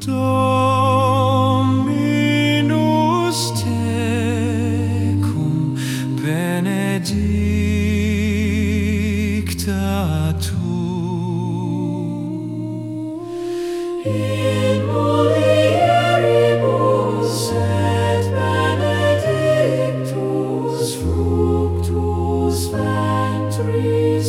Dominus tecum benedicta tu. Et benedictus fructus ventris.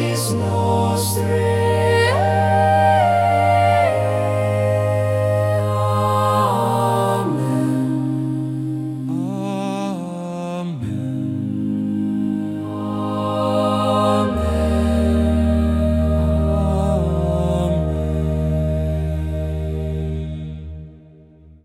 Hora nostre